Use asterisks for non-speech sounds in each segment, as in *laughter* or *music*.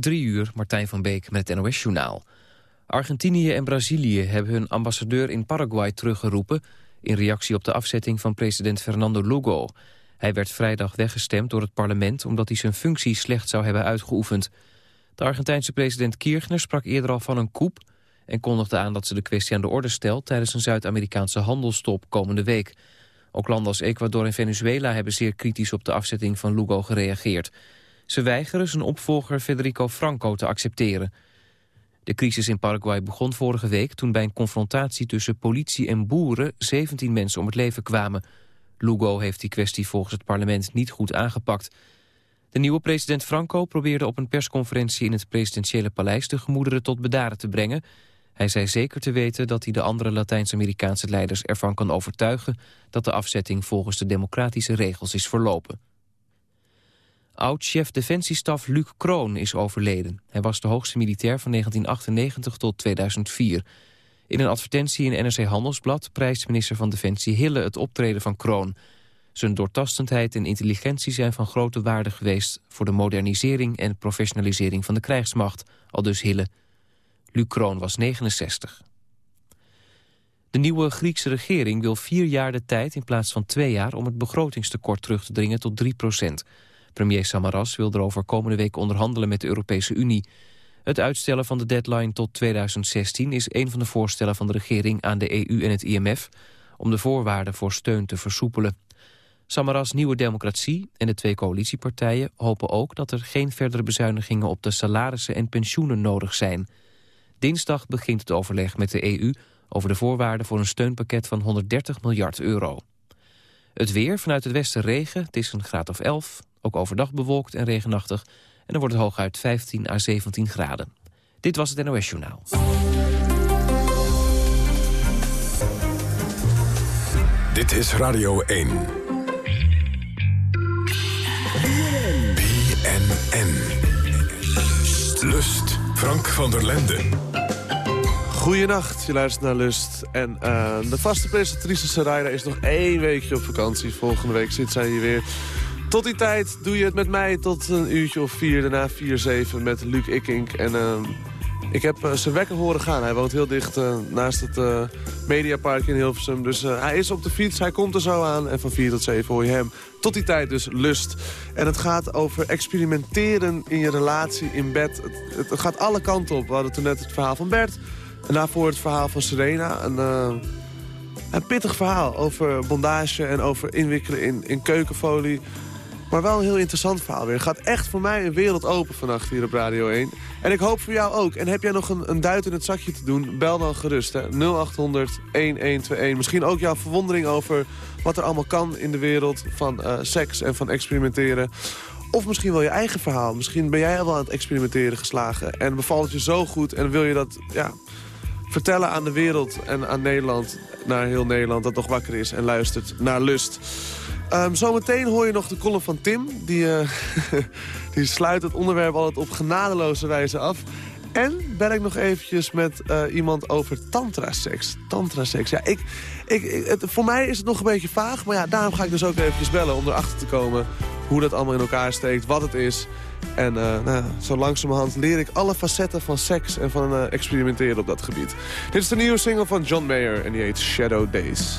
Drie uur, Martijn van Beek met het NOS-journaal. Argentinië en Brazilië hebben hun ambassadeur in Paraguay teruggeroepen... in reactie op de afzetting van president Fernando Lugo. Hij werd vrijdag weggestemd door het parlement... omdat hij zijn functie slecht zou hebben uitgeoefend. De Argentijnse president Kirchner sprak eerder al van een coup... en kondigde aan dat ze de kwestie aan de orde stelt... tijdens een Zuid-Amerikaanse handelstop komende week. Ook landen als Ecuador en Venezuela hebben zeer kritisch op de afzetting van Lugo gereageerd... Ze weigeren zijn opvolger Federico Franco te accepteren. De crisis in Paraguay begon vorige week toen bij een confrontatie tussen politie en boeren 17 mensen om het leven kwamen. Lugo heeft die kwestie volgens het parlement niet goed aangepakt. De nieuwe president Franco probeerde op een persconferentie in het presidentiële paleis de gemoederen tot bedaren te brengen. Hij zei zeker te weten dat hij de andere Latijns-Amerikaanse leiders ervan kan overtuigen dat de afzetting volgens de democratische regels is verlopen. Oud-chef defensiestaf Luc Kroon is overleden. Hij was de hoogste militair van 1998 tot 2004. In een advertentie in NRC Handelsblad prijst minister van Defensie Hille het optreden van Kroon. Zijn doortastendheid en intelligentie zijn van grote waarde geweest... voor de modernisering en professionalisering van de krijgsmacht, al dus Hille. Luc Kroon was 69. De nieuwe Griekse regering wil vier jaar de tijd in plaats van twee jaar... om het begrotingstekort terug te dringen tot 3 procent. Premier Samaras wil erover komende week onderhandelen met de Europese Unie. Het uitstellen van de deadline tot 2016 is een van de voorstellen van de regering aan de EU en het IMF om de voorwaarden voor steun te versoepelen. Samaras Nieuwe Democratie en de twee coalitiepartijen hopen ook dat er geen verdere bezuinigingen op de salarissen en pensioenen nodig zijn. Dinsdag begint het overleg met de EU over de voorwaarden voor een steunpakket van 130 miljard euro. Het weer, vanuit het westen regen, het is een graad of 11. Ook overdag bewolkt en regenachtig. En dan wordt het hooguit 15 à 17 graden. Dit was het NOS Journaal. Dit is Radio 1. BNN. Lust. Frank van der Lenden. Goedenacht, je luistert naar Lust. En uh, de vaste presentatrice Sarayda is nog één weekje op vakantie. Volgende week zit zij hier weer. Tot die tijd doe je het met mij tot een uurtje of vier, daarna vier, zeven met Luc Ikink. En uh, ik heb uh, zijn wekker horen gaan. Hij woont heel dicht uh, naast het Mediapark in Hilversum. Dus hij is op de fiets, hij komt er zo aan. En van vier tot zeven hoor je hem. Tot die tijd dus lust. En het gaat over experimenteren in je relatie in bed. Het, het gaat alle kanten op. We hadden toen net het verhaal van Bert. En daarvoor het verhaal van Serena. Een, een pittig verhaal over bondage en over inwikkelen in, in keukenfolie. Maar wel een heel interessant verhaal weer. Het gaat echt voor mij een wereld open vannacht hier op Radio 1. En ik hoop voor jou ook. En heb jij nog een, een duit in het zakje te doen? Bel dan gerust. Hè. 0800 1121. Misschien ook jouw verwondering over wat er allemaal kan in de wereld van uh, seks en van experimenteren. Of misschien wel je eigen verhaal. Misschien ben jij al wel aan het experimenteren geslagen. En bevalt het je zo goed en wil je dat ja, vertellen aan de wereld en aan Nederland. Naar heel Nederland dat nog wakker is en luistert naar lust. Um, zometeen hoor je nog de column van Tim. Die, uh, *laughs* die sluit het onderwerp altijd op genadeloze wijze af. En ben ik nog eventjes met uh, iemand over tantra-seks. Tantra-seks, ja, ik, ik, het, voor mij is het nog een beetje vaag. Maar ja, daarom ga ik dus ook eventjes bellen om erachter te komen... hoe dat allemaal in elkaar steekt, wat het is. En uh, nou, zo langzamerhand leer ik alle facetten van seks... en van experimenteren op dat gebied. Dit is de nieuwe single van John Mayer en die heet Shadow Days.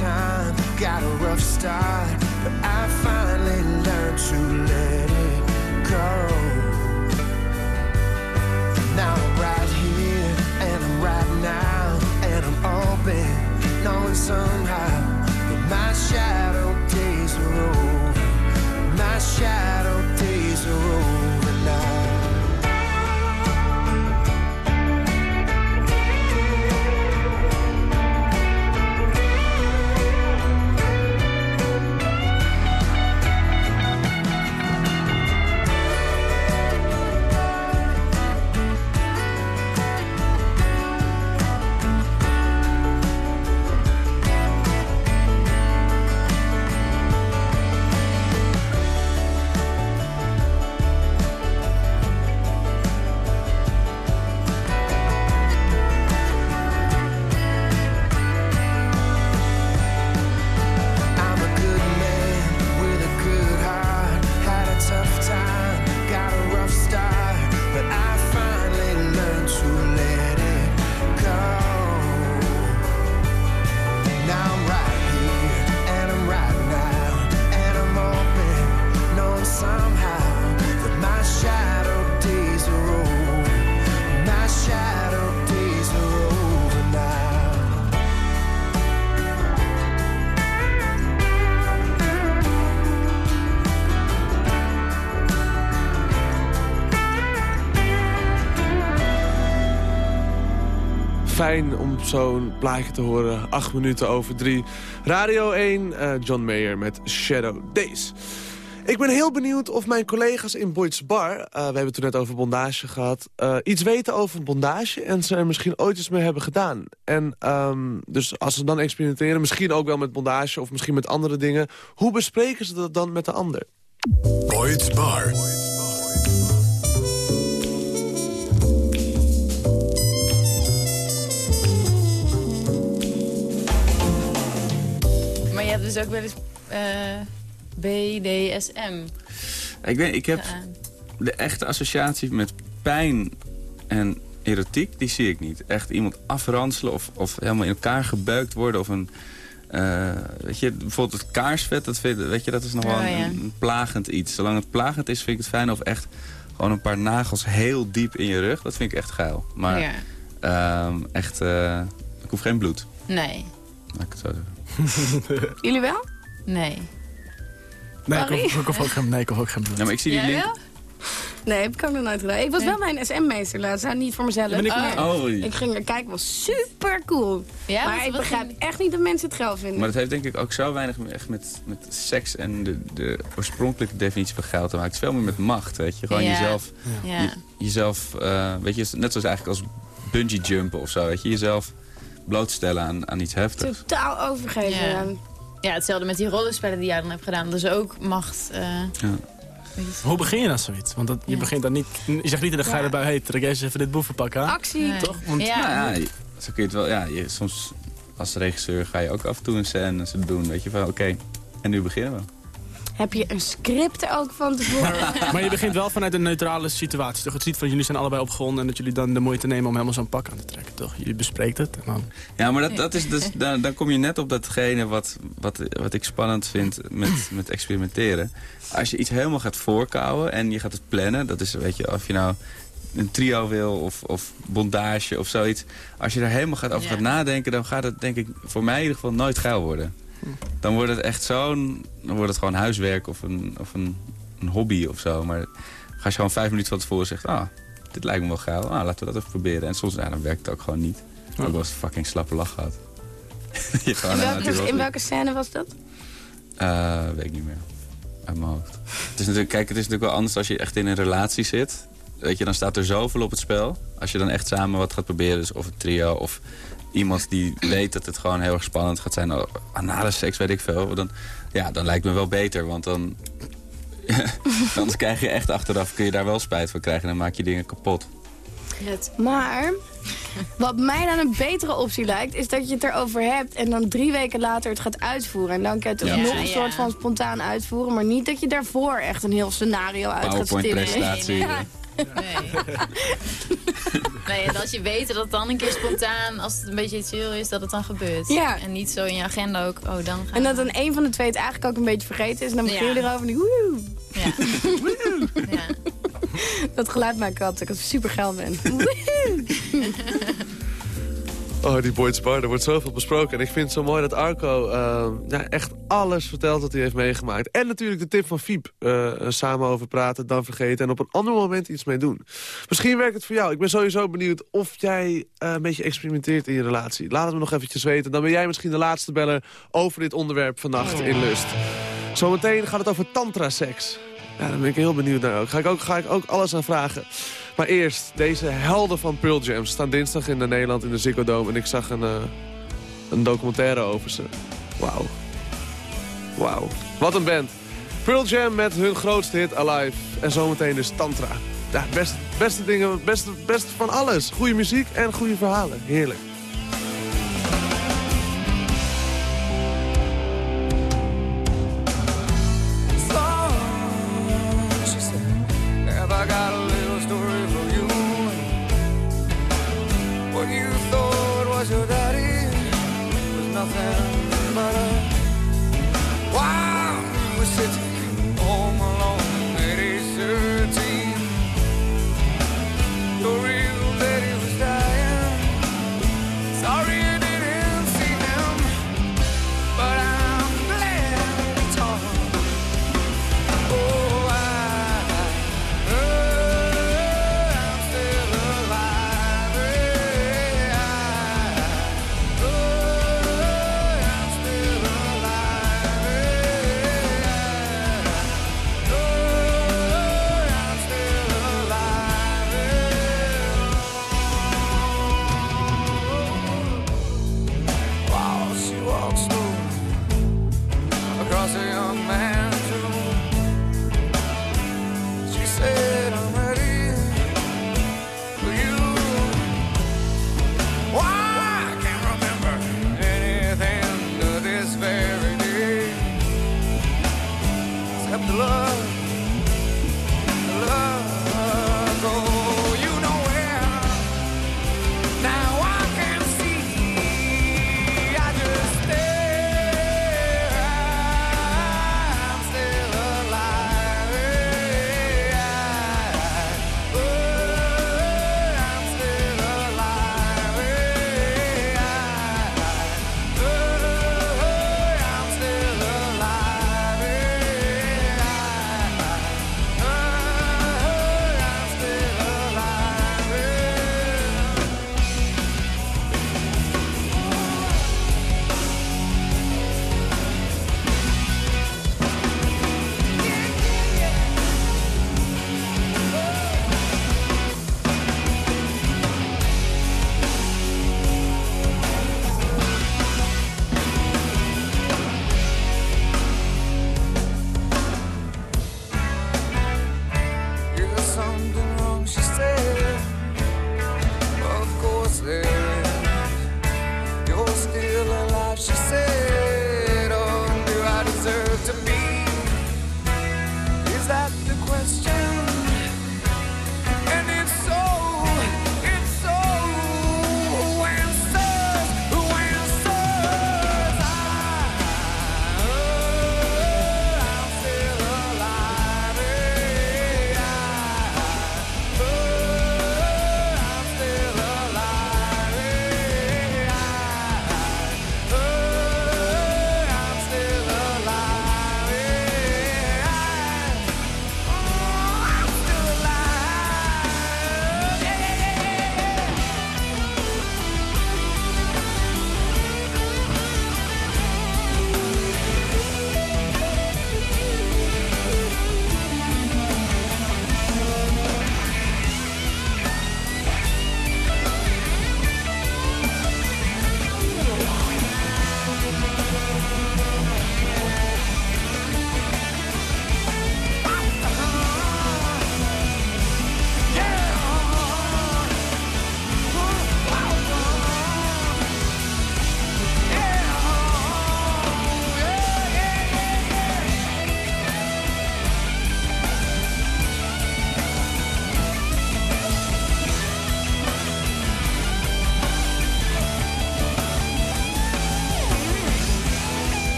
time, got a rough start, zo'n plaatje te horen. Acht minuten over drie. Radio 1, eh, John Mayer met Shadow Days. Ik ben heel benieuwd of mijn collega's in Boyd's Bar... eh, we hebben het toen net over bondage gehad... eh, iets weten over bondage en ze er misschien ooit iets mee hebben gedaan. En ehm, dus als ze dan experimenteren, misschien ook wel met bondage... of misschien met andere dingen, hoe bespreken ze dat dan met de ander? Boyd's Bar. Hebt dus ook wel eens eh, BDSM Ik, weet, ik heb de echte associatie met pijn en erotiek, die zie ik niet. Echt iemand afranselen of, of helemaal in elkaar gebeukt worden of een... eh, weet je, bijvoorbeeld het kaarsvet, dat, vind, weet je, dat is nog wel Oh, een, ja. een plagend iets. Zolang het plagend is, vind ik het fijn of echt gewoon een paar nagels heel diep in je rug. Dat vind ik echt geil. Maar Ja. ehm, echt, eh, ik hoef geen bloed. Nee. Laat ik het zo zeggen. *laughs* Jullie wel? Nee. Nee, ik hoef, ik hoef ook geen, nee, ik hoef ook geen bloed. Ja, maar ik zie die link... wel? Nee, heb ik ook nog nooit gedaan. Ik was wel mijn SM-meester laatst. Nou, niet voor mezelf. Ben ik maar Oh, ik ging er kijken, was super cool. Ja, maar ik begrijp ging- echt niet dat mensen het geil vinden. Maar dat heeft denk ik ook zo weinig echt met, met seks en de, de oorspronkelijke definitie van geld te maken. Het is veel meer met macht, weet je. Gewoon Ja. jezelf, Ja. je- jezelf eh, weet je, net zoals eigenlijk als bungee jumpen of zo, weet je. Jezelf blootstellen aan, aan iets heftigs. Totaal overgeven. Ja. Hetzelfde met die rollenspellen die jij dan hebt gedaan. Dat is ook macht. eh, Ja. Hoe begin je dan zoiets? Want dat, je Ja. begint dan niet... Je zegt niet, dan ga je Ja. erbij, hey, trek eens even dit boevenpak aan. Actie. nee. Toch? Want- ja. Nou ja, zo kun je het wel, ja, je, soms als regisseur ga je ook af en toe een scène ze doen, weet je. Van oké, en nu beginnen we. Heb je een script ook van tevoren? *laughs* Maar je begint wel vanuit een neutrale situatie. Toch? Het ziet van jullie zijn allebei opgewonden en dat jullie dan de moeite nemen om helemaal zo'n pak aan te trekken. Toch? Jullie bespreekt het. En dan... Ja, maar dat, dat is dus, dan, dan kom je net op datgene wat, wat, wat ik spannend vind met, met experimenteren. Als je iets helemaal gaat voorkouwen en je gaat het plannen, dat is, weet je, of je nou een trio wil of, of bondage of zoiets. Als je daar helemaal gaat over Ja. gaat nadenken, dan gaat het denk ik voor mij in ieder geval nooit geil worden. Dan wordt het echt zo'n, dan wordt het gewoon huiswerk of een, of een, een hobby of zo. Maar als je gewoon vijf minuten van tevoren zegt, ah, dit lijkt me wel geil, ah, laten we dat even proberen. En soms, ja, dan werkt het ook gewoon niet. Ook wel eens een fucking slappe lach gehad. *laughs* je gewoon In welke, in welke scène was dat? Eh, weet ik niet meer. Uit mijn hoofd. Het is natuurlijk, kijk, het is natuurlijk wel anders als je echt in een relatie zit. Weet je, dan staat er zoveel op het spel. Als je dan echt samen wat gaat proberen, dus of een trio of iemand die weet dat het gewoon heel erg spannend gaat zijn. Oh, anale seks, weet ik veel. Dan, ja, dan lijkt me wel beter, want dan... *laughs* Anders krijg je echt achteraf, kun je daar wel spijt van krijgen. En dan maak je dingen kapot. Maar wat mij dan een betere optie lijkt... is dat je het erover hebt en dan drie weken later het gaat uitvoeren. En dan kan je het Ja. nog een Ja, soort van spontaan uitvoeren. Maar niet dat je daarvoor echt een heel scenario uit gaat. PowerPoint-presentatie. Nee, *laughs* Nee. nee, en als je weet dat het dan een keer spontaan, als het een beetje chill is, dat het dan gebeurt. Ja. En niet zo in je agenda ook, oh dan gaan En dat dan een van de twee het eigenlijk ook een beetje vergeten is. En dan begin je Ja. erover en denk woehoe. Ja. *laughs* ja. Dat geluid maakt ik altijd, dat ik super geil ben. *laughs* Oh, die Boyd's Bar, er wordt zoveel besproken. En ik vind het zo mooi dat Arco eh, echt alles vertelt wat hij heeft meegemaakt. En natuurlijk de tip van Fiep. eh, samen over praten, dan vergeten en op een ander moment iets mee doen. Misschien werkt het voor jou. Ik ben sowieso benieuwd of jij eh, een beetje experimenteert in je relatie. Laat het me nog eventjes weten. Dan ben jij misschien de laatste beller over dit onderwerp vannacht in Lust. Zometeen gaat het over tantra-seks. Ja, daar ben ik heel benieuwd naar ook. Ga ik ook, ga ik ook alles aan vragen. Maar eerst, deze helden van Pearl Jam staan dinsdag in Nederland in de Ziggo Dome. En ik zag een, eh, een documentaire over ze. Wauw. Wauw. Wat een band. Pearl Jam met hun grootste hit Alive. En zometeen dus Tantra. Ja, best, beste dingen, beste, beste van alles. Goede muziek en goede verhalen. Heerlijk.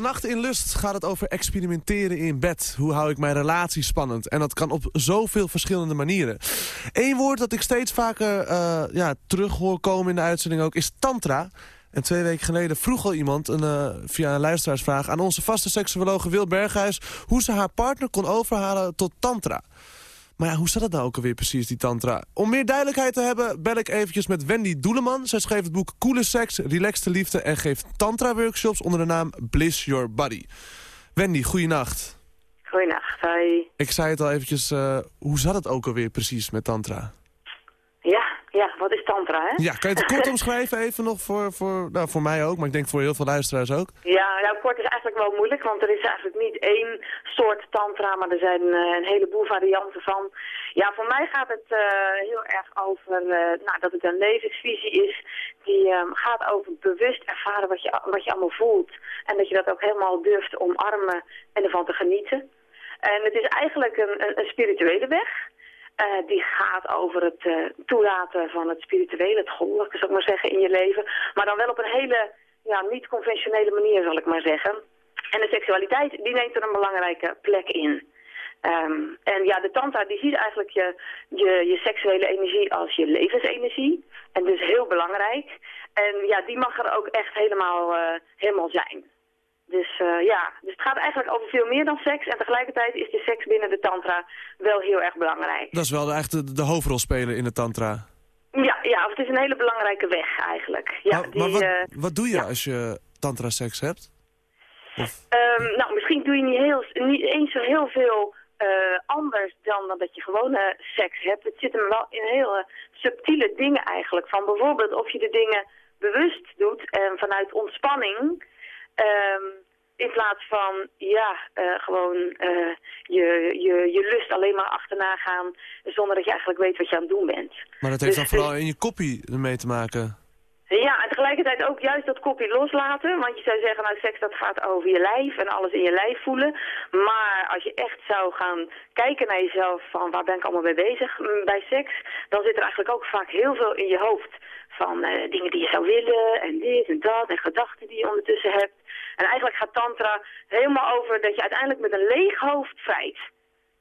Vannacht in Lust gaat het over experimenteren in bed. Hoe hou ik mijn relatie spannend? En dat kan op zoveel verschillende manieren. Eén woord dat ik steeds vaker uh, ja, terug hoor komen in de uitzending ook is tantra. En twee weken geleden vroeg al iemand een, uh, via een luisteraarsvraag... aan onze vaste seksuologe Wil Berghuis... hoe ze haar partner kon overhalen tot tantra. Maar ja, hoe zat het nou ook alweer precies, die tantra? Om meer duidelijkheid te hebben, bel ik eventjes met Wendy Doeleman. Zij schreef het boek Coole Seks, Relaxte Liefde... en geeft tantra-workshops onder de naam Bliss Your Body. Wendy, goeienacht. Goeienacht, hi. Ik zei het al eventjes, uh, hoe zat het ook alweer precies met tantra? Ja, wat is tantra, hè? Ja, kan je het kort *laughs* omschrijven even nog voor, voor, nou, voor mij ook, maar ik denk voor heel veel luisteraars ook? Ja, nou kort is eigenlijk wel moeilijk, want er is eigenlijk niet één soort tantra, maar er zijn uh, een heleboel varianten van. Ja, voor mij gaat het uh, heel erg over uh, nou, dat het een levensvisie is die um, gaat over bewust ervaren wat je, wat je allemaal voelt. En dat je dat ook helemaal durft omarmen en ervan te genieten. En het is eigenlijk een, een, een spirituele weg. Uh, die gaat over het uh, toelaten van het spirituele, het goddelijke, zal ik maar zeggen, in je leven. Maar dan wel op een hele ja, niet-conventionele manier, zal ik maar zeggen. En de seksualiteit, die neemt er een belangrijke plek in. Um, en ja, de tantra, die ziet eigenlijk je, je, je seksuele energie als je levensenergie. En dus heel belangrijk. En ja, die mag er ook echt helemaal, uh, helemaal zijn. Dus uh, ja, dus het gaat eigenlijk over veel meer dan seks. En tegelijkertijd is de seks binnen de tantra wel heel erg belangrijk. Dat is wel de, echt de, de hoofdrolspeler in de tantra. Ja, ja, het is een hele belangrijke weg eigenlijk. Ja, maar, die, maar wat, uh, wat doe je ja. als je tantra-seks hebt? Of... Um, nou, misschien doe je niet, heel, niet eens zo heel veel uh, anders dan, dan dat je gewone seks hebt. Het zit hem wel in hele subtiele dingen eigenlijk. Van bijvoorbeeld of je de dingen bewust doet en vanuit ontspanning... Um, in plaats van, ja, uh, gewoon uh, je, je, je lust alleen maar achterna gaan... zonder dat je eigenlijk weet wat je aan het doen bent. Maar dat heeft dus, dan vooral in je koppie mee te maken? Ja, en tegelijkertijd ook juist dat kopje loslaten. Want je zou zeggen, nou seks dat gaat over je lijf en alles in je lijf voelen. Maar als je echt zou gaan kijken naar jezelf van waar ben ik allemaal mee bezig bij seks... dan zit er eigenlijk ook vaak heel veel in je hoofd van uh, dingen die je zou willen en dit en dat en gedachten die je ondertussen hebt. En eigenlijk gaat tantra helemaal over dat je uiteindelijk met een leeg hoofd vrijt.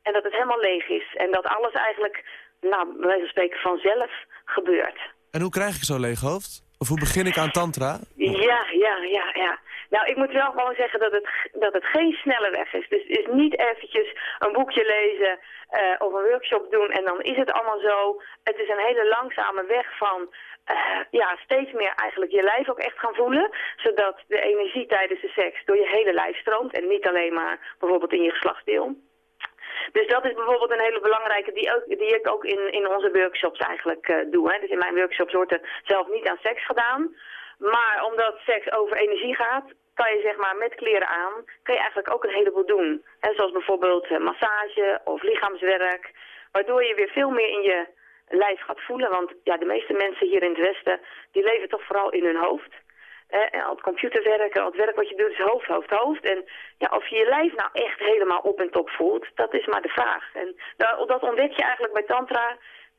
En dat het helemaal leeg is. En dat alles eigenlijk, nou, bij wijze van spreken, vanzelf gebeurt. En hoe krijg ik zo'n leeg hoofd? Of hoe begin ik aan tantra? Ja, ja, ja, ja. Nou, ik moet wel gewoon zeggen dat het, dat het geen snelle weg is. Dus is niet eventjes een boekje lezen uh, of een workshop doen en dan is het allemaal zo. Het is een hele langzame weg van uh, ja, steeds meer eigenlijk je lijf ook echt gaan voelen. Zodat de energie tijdens de seks door je hele lijf stroomt en niet alleen maar bijvoorbeeld in je geslachtsdeel. Dus dat is bijvoorbeeld een hele belangrijke die, ook, die ik ook in, in onze workshops eigenlijk uh, doe. Hè. Dus in mijn workshops wordt er zelf niet aan seks gedaan. Maar omdat seks over energie gaat, kan je zeg maar met kleren aan, kan je eigenlijk ook een heleboel doen. Hè, zoals bijvoorbeeld uh, massage of lichaamswerk. Waardoor je weer veel meer in je lijf gaat voelen. Want ja, de meeste mensen hier in het Westen, die leven toch vooral in hun hoofd. Eh, al het computerwerk, al het werk wat je doet is hoofd, hoofd, hoofd. En ja, of je je lijf nou echt helemaal op en top voelt, dat is maar de vraag. En nou, dat ontdek je eigenlijk bij tantra,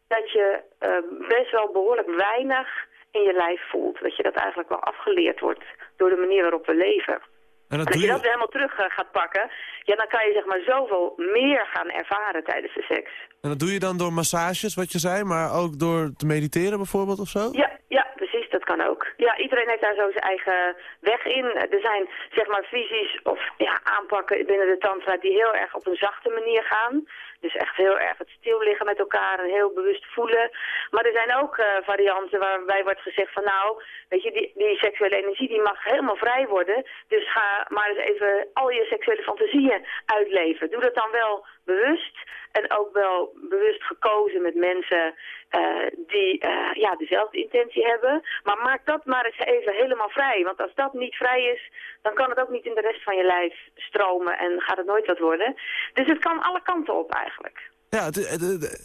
dat je uh, best wel behoorlijk weinig in je lijf voelt. Dat je dat eigenlijk wel afgeleerd wordt door de manier waarop we leven. En, dat en als je, dat helemaal terug uh, gaat pakken, ja, dan kan je zeg maar zoveel meer gaan ervaren tijdens de seks. En dat doe je dan door massages, wat je zei, maar ook door te mediteren bijvoorbeeld of zo? Ja, ja precies, dat kan ook. Ja, iedereen heeft daar zo zijn eigen weg in. Er zijn zeg maar visies of ja, aanpakken binnen de tantra die heel erg op een zachte manier gaan. Dus echt heel erg het stil liggen met elkaar en heel bewust voelen. Maar er zijn ook uh, varianten waarbij wordt gezegd van nou, weet je, die, die seksuele energie die mag helemaal vrij worden. Dus ga maar eens even al je seksuele fantasieën uitleven. Doe dat dan wel bewust en ook wel bewust gekozen met mensen uh, die uh, ja, dezelfde intentie hebben. Maar maak dat maar eens even helemaal vrij. Want als dat niet vrij is, dan kan het ook niet in de rest van je lijf stromen en gaat het nooit wat worden. Dus het kan alle kanten op eigenlijk. Ja, het,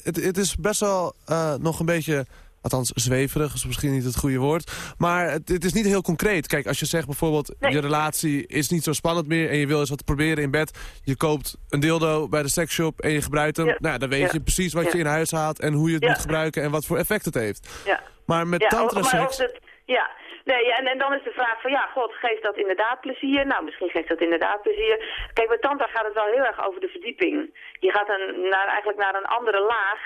het, het, is best wel uh, nog een beetje Althans, zweverig is misschien niet het goede woord. Maar het, het, is niet heel concreet. Kijk, als je zegt bijvoorbeeld... Nee. je relatie is niet zo spannend meer... en je wil eens wat proberen in bed. Je koopt een dildo bij de seksshop en je gebruikt hem. Ja. Nou, dan weet ja. je precies wat je in huis haalt... en hoe je het moet gebruiken en wat voor effect het heeft. Maar met tantra seks... ja, Nee, ja, en, en dan is de vraag van, ja, god, geeft dat inderdaad plezier? Nou, misschien geeft dat inderdaad plezier. Kijk, bij Tantra gaat het wel heel erg over de verdieping. Je gaat een, naar, eigenlijk naar een andere laag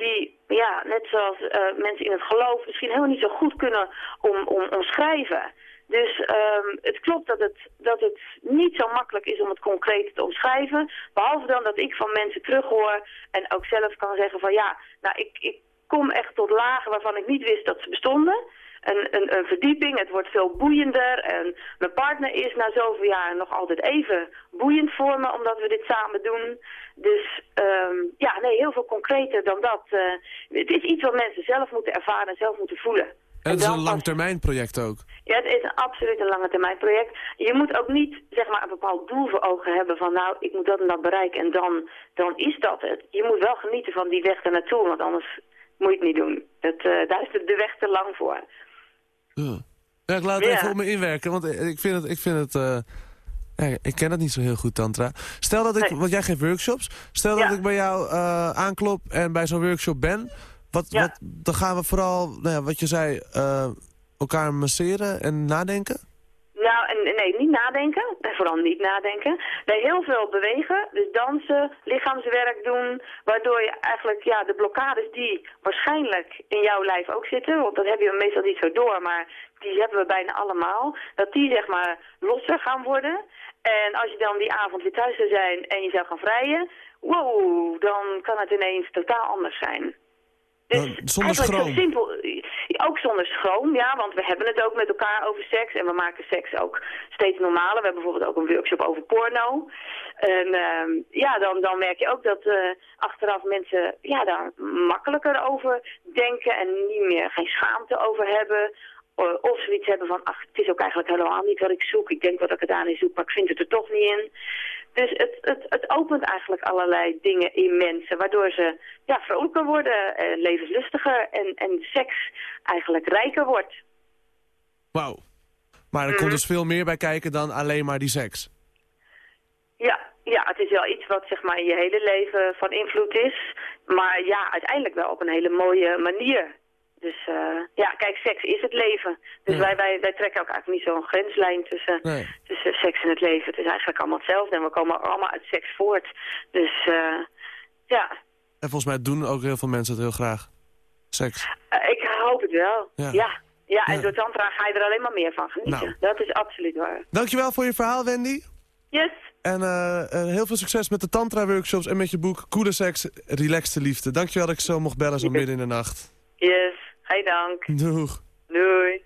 die, ja, net zoals uh, mensen in het geloof misschien helemaal niet zo goed kunnen om, om, omschrijven. Dus um, het klopt dat het, dat het niet zo makkelijk is om het concreet te omschrijven. Behalve dan dat ik van mensen terughoor en ook zelf kan zeggen van ja, nou ik, ik kom echt tot lagen waarvan ik niet wist dat ze bestonden. Een, een, een, verdieping, het wordt veel boeiender en mijn partner is na zoveel jaar nog altijd even boeiend voor me omdat we dit samen doen. Dus um, ja, nee, heel veel concreter dan dat. Uh, het is iets wat mensen zelf moeten ervaren en zelf moeten voelen. En het is een langtermijnproject ook. Ja, het is een, absoluut een lange termijn project. Je moet ook niet zeg maar, een bepaald doel voor ogen hebben van nou, ik moet dat en dat bereiken en dan, dan is dat het. Je moet wel genieten van die weg ernaartoe, want anders moet je het niet doen. Dat, uh, daar is de, weg te lang voor. Ja. ja ik laat het even op me inwerken, want ik vind het... Ik vind het uh... Ja, ik ken het niet zo heel goed, Tantra. Stel dat ik, want jij geeft workshops. Stel dat ik bij jou uh, aanklop en bij zo'n workshop ben. Wat, wat, dan gaan we vooral, nou ja, wat je zei, uh, elkaar masseren en nadenken? Nou, nee, niet nadenken. En vooral niet nadenken. Nee, heel veel bewegen. Dus dansen, lichaamswerk doen. Waardoor je eigenlijk ja, de blokkades die waarschijnlijk in jouw lijf ook zitten. Want dat heb je meestal niet zo door, maar die hebben we bijna allemaal. Dat die zeg maar losser gaan worden. En als je dan die avond weer thuis zou zijn en je zou gaan vrijen. Wow, dan kan het ineens totaal anders zijn. Dus zonder schroom. simpel. Ook zonder schroom, ja, want we hebben het ook met elkaar over seks. En we maken seks ook steeds normaler. We hebben bijvoorbeeld ook een workshop over porno. En uh, ja, dan, dan merk je ook dat uh, achteraf mensen ja, daar makkelijker over denken. En niet meer geen schaamte over hebben. Of zoiets hebben van, ach, het is ook eigenlijk helemaal niet wat ik zoek. Ik denk wat ik het aan in zoek, maar ik vind het er toch niet in. Dus het, het, het opent eigenlijk allerlei dingen in mensen, waardoor ze ja, vrolijker worden, eh, levenslustiger en, en seks eigenlijk rijker wordt. Wauw. Maar er komt mhm. dus veel meer bij kijken dan alleen maar die seks. Ja, ja, het is wel iets wat zeg maar in je hele leven van invloed is. Maar ja, uiteindelijk wel op een hele mooie manier. Dus uh, ja, kijk, seks is het leven. Dus wij, wij, wij trekken ook eigenlijk niet zo'n grenslijn tussen, tussen seks en het leven. Het is eigenlijk allemaal hetzelfde en we komen allemaal uit seks voort. Dus uh, ja. En volgens mij doen ook heel veel mensen het heel graag. Seks. Uh, ik hoop het wel, ja. ja. Ja, en door Tantra ga je er alleen maar meer van genieten. Nou. Dat is absoluut waar. Dankjewel voor je verhaal, Wendy. Yes. En heel veel succes met de Tantra-workshops en met je boek Coole Seks, Relaxte Liefde. Dankjewel dat ik zo mocht bellen zo midden in de nacht. Yes. Hey, dank. Doeg. Doei.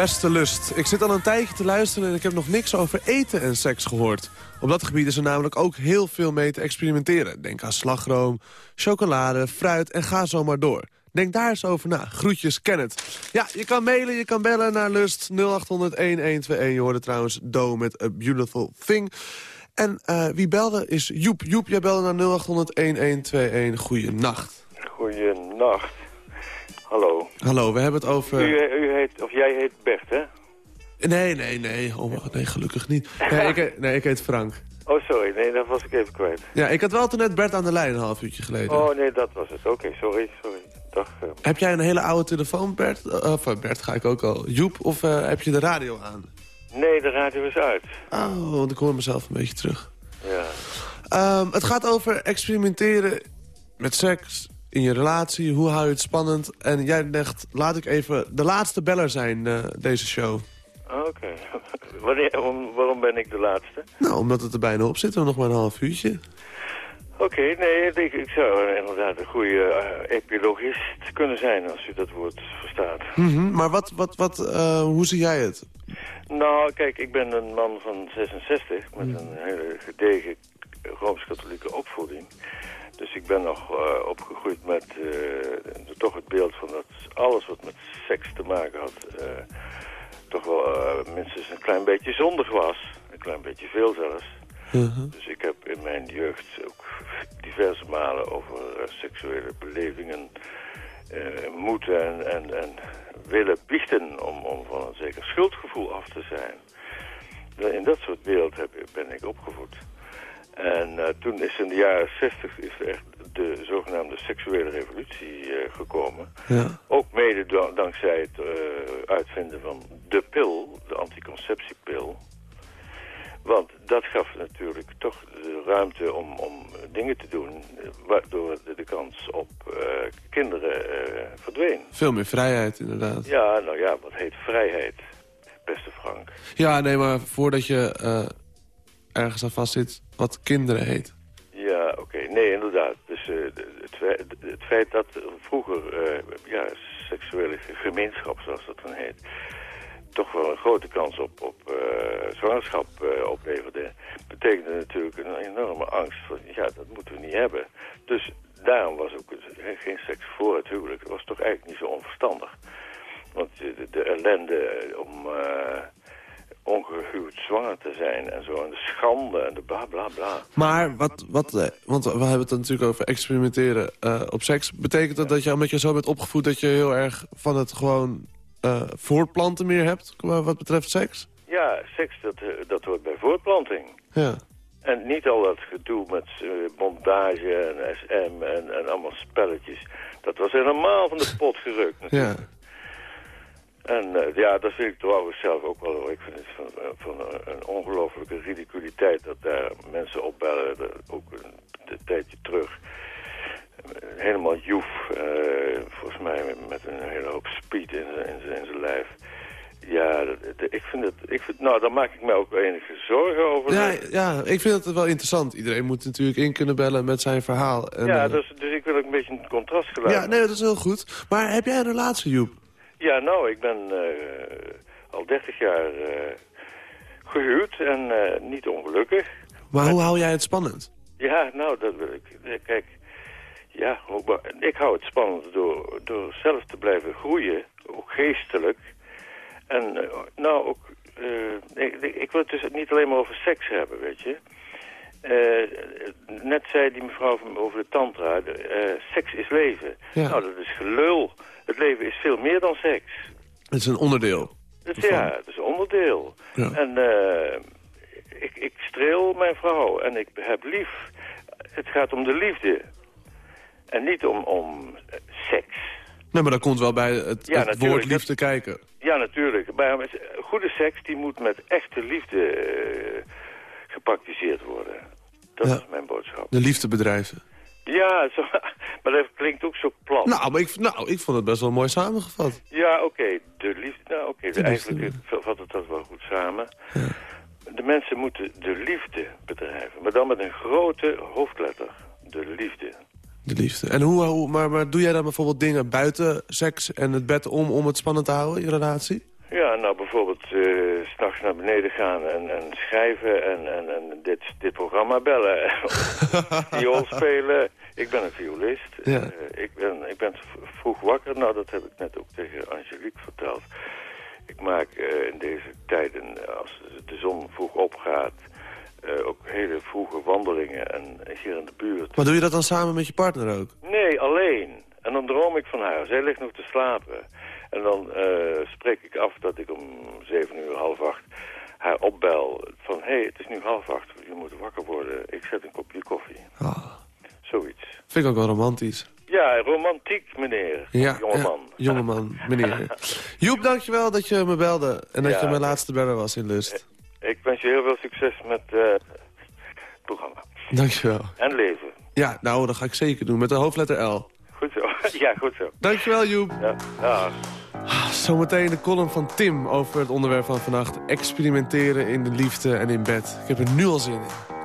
Beste lust. Ik zit al een tijdje te luisteren en ik heb nog niks over eten en seks gehoord. Op dat gebied is er namelijk ook heel veel mee te experimenteren. Denk aan slagroom, chocolade, fruit en ga zo maar door. Denk daar eens over na. Groetjes, Kenneth. Ja, je kan mailen, je kan bellen naar Lust 0800-1121. Je hoorde trouwens Do met A Beautiful Thing. En eh, wie belde is Joep. Joep, jij belde naar 0800-1121. Goeienacht. Goeienacht. Hallo. Hallo, we hebben het over... U, u heet, of jij heet Bert, hè? Nee, nee, nee. Oh, nee, gelukkig niet. Nee ik, nee, ik heet Frank. *laughs* Oh, sorry. Nee, dat was ik even kwijt. Ja, ik had wel toen net Bert aan de lijn een half uurtje geleden. Oh, nee, dat was het. Oké, sorry, sorry. Dag. eh. Heb jij een hele oude telefoon, Bert? Eh, Of eh, Bert ga ik ook al. Joep, of eh, heb je de radio aan? Nee, de radio is uit. Oh, want ik hoor mezelf een beetje terug. Ja. Ehm, het gaat over experimenteren met seks in je relatie. Hoe hou je het spannend? En jij dacht, laat ik even de laatste beller zijn, eh, deze show. Oké. *laughs* Waarom, waarom ben ik de laatste? Nou, omdat het er bijna op zit, we nog maar een half uurtje. Oké, nee, ik, ik zou inderdaad een goede eh, epilogist kunnen zijn, als u dat woord verstaat. Mhm, Maar wat, wat, wat, eh, hoe zie jij het? Nou, kijk, ik ben een man van 66 met een hele gedegen Rooms-Katholieke opvoeding. Dus ik ben nog eh, opgegroeid met eh, toch het beeld van dat alles wat met seks te maken had... eh, toch wel minstens een klein beetje zondig was. Een klein beetje veel zelfs. Dus ik heb in mijn jeugd ook diverse malen over seksuele belevingen moeten en, en, en willen biechten om, om van een zeker schuldgevoel af te zijn. In dat soort heb, ben ik opgevoed. En eh, toen is in de jaren 60 is er echt de zogenaamde seksuele revolutie eh, gekomen. Ja. Ook mede da- dankzij het eh, uitvinden van de pil, de anticonceptiepil. Want dat gaf natuurlijk toch de ruimte om, om dingen te doen... waardoor de, de kans op kinderen verdween. Veel meer vrijheid, inderdaad. Ja, nou ja, wat heet vrijheid, beste Frank? Ja, nee, maar voordat je ergens aan vast wat kinderen heet. Ja, oké. Nee, inderdaad. Dus eh, het, feit, het feit dat er vroeger eh, ja, seksuele gemeenschap, zoals dat dan heet... toch wel een grote kans op, op eh, zwangerschap eh, opleverde... betekende natuurlijk een enorme angst van... ja, dat moeten we niet hebben. Dus daarom was ook geen seks voor het huwelijk. Dat was toch eigenlijk niet zo onverstandig. Want de, de ellende om... ongehuwd zwanger te zijn en zo. En de schande en de bla bla bla. Maar wat, wat eh, want we hebben het natuurlijk over experimenteren eh, op seks. Betekent dat dat je, omdat je zo bent opgevoed, dat je heel erg van het gewoon eh, voortplanten meer hebt, wat betreft seks? Ja, seks, dat, dat hoort bij voortplanting. Ja. En niet al dat gedoe met bondage en SM en, en allemaal spelletjes. Dat was helemaal van de pot gerukt natuurlijk. Ja. En eh, ja, dat vind ik trouwens zelf ook wel hoor. Ik vind het van, eh, van een, een ongelofelijke ridiculiteit dat daar mensen opbellen. Ook een, een tijdje terug. Eh, Helemaal joef, eh, volgens mij met, een hele hoop speed in zijn- lijf. Ja, dat, ik vind het, ik vind, nou, daar maak ik me ook enige zorgen over. Ja, ja, ik vind het wel interessant. Iedereen moet natuurlijk in kunnen bellen met zijn verhaal. En, ja, eh, dus, dus ik wil ook een beetje een contrast geluiden. ja, nee, dat is heel goed. Maar heb jij een relatie, Joep? Ja, nou, ik ben eh, al 30 jaar eh, gehuwd en eh, niet ongelukkig. Maar hoe hou jij het spannend? Ja, nou, dat wil ik. Kijk, Ja, ik hou het spannend door, door zelf te blijven groeien, ook geestelijk. En nou ook, ik, ik- ik wil het dus niet alleen maar over seks hebben, weet je. Eh, net zei die mevrouw van, over de tantra, de, eh, seks is leven. Ja. Nou, dat is gelul. Het leven is veel meer dan seks. Het is een onderdeel. Ja, het is een onderdeel. Ja. En eh, ik, ik streel mijn vrouw en ik heb lief. Het gaat om de liefde. En niet om, om seks. Nee, maar dat komt wel bij het, Ja, het woord liefde kijken. Ja, natuurlijk. Maar goede seks die moet met echte liefde gepraktiseerd worden. Dat Ja. is mijn boodschap. De liefdebedrijven. Ja, zo, *laughs* maar dat klinkt ook zo plat. Nou, maar ik, nou, ik vond het best wel mooi samengevat. Ja, oké. De liefde. Nou, oké. Eigenlijk vat het dat wel goed samen. De mensen moeten de liefde bedrijven. Maar dan met een grote hoofdletter. De liefde. De liefde. En hoe, hoe maar, maar doe jij dan bijvoorbeeld dingen buiten seks en het bed om... om het spannend te houden, je relatie? Ja, nou bijvoorbeeld s s'nachts naar beneden gaan en, en schrijven en, en, en dit, dit programma bellen. *laughs* Viool spelen. Ik ben een violist. Ja. Eh, ik, ben, ik ben vroeg wakker. Nou, dat heb ik net ook tegen Angelique verteld. Ik maak eh, in deze tijden, als de zon vroeg opgaat... ook hele vroege wandelingen en hier in de buurt. Maar doe je dat dan samen met je partner ook? Nee, alleen. En dan droom ik van haar. Zij ligt nog te slapen. En dan eh, spreek ik af dat ik om zeven uur, half acht haar opbel. Van, hé, hey, het is nu half acht, je moet wakker worden. Ik zet een kopje koffie. Ah, Zoiets. vind ik ook wel romantisch. Ja, romantiek, meneer. Ja, Jongeman. ja, jongeman, meneer. *laughs* Joep, dankjewel dat je me belde en dat Ja, je mijn laatste beller was in Lust. Ik wens je heel veel succes met eh, het programma. Dankjewel. En leven. Ja, nou, dat ga ik zeker doen, met de hoofdletter L. Goed zo. *laughs* ja, goed zo. Dankjewel, Joep. Ja, dag. Ah, Zometeen de column van Tim over het onderwerp van vannacht. Experimenteren in de liefde en in bed. Ik heb er nu al zin in.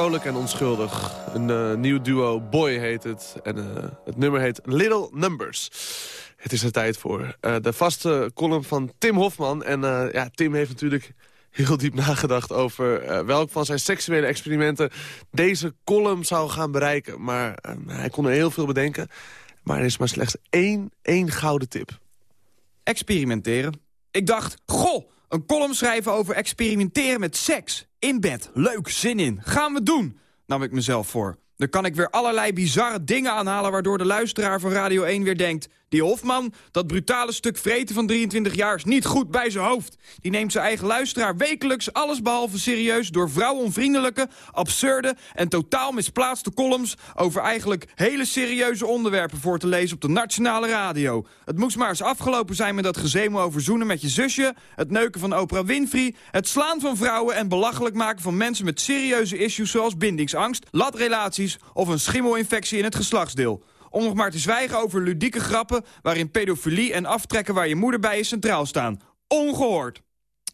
En onschuldig. Een eh, nieuw duo, Boy heet het. En eh, het nummer heet Little Numbers. Het is er tijd voor. Eh, de vaste column van Tim Hofman. En ja, Tim heeft natuurlijk heel diep nagedacht over welk van zijn seksuele experimenten deze column zou gaan bereiken. Maar hij kon er heel veel bedenken. Maar er is maar slechts één, één gouden tip. Experimenteren. Ik dacht, goh, een column schrijven over experimenteren met seks. In bed, leuk, zin in. Gaan we doen, nam ik mezelf voor. Dan kan ik weer allerlei bizarre dingen aanhalen... waardoor de luisteraar van Radio 1 weer denkt... die Hofman, dat brutale stuk vreten van 23 jaar... is niet goed bij zijn hoofd. Die neemt zijn eigen luisteraar wekelijks allesbehalve serieus... door vrouwonvriendelijke, absurde en totaal misplaatste columns... over eigenlijk hele serieuze onderwerpen voor te lezen op de nationale radio. Het moest maar eens afgelopen zijn met dat gezemel over zoenen met je zusje... het neuken van Oprah Winfrey, het slaan van vrouwen... en belachelijk maken van mensen met serieuze issues zoals bindingsangst... latrelaties of een schimmelinfectie in het geslachtsdeel. Om nog maar te zwijgen over ludieke grappen... waarin pedofilie en aftrekken waar je moeder bij is centraal staan. Ongehoord.